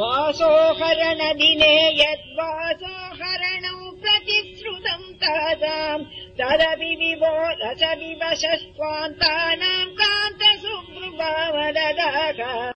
वासोहरणदिने यद्वासोहरणौ प्रतिश्रुतम् तासाम् तदपि विवो रसविवशस्त्वान्तानाम् विवशः क्वान्तानाम्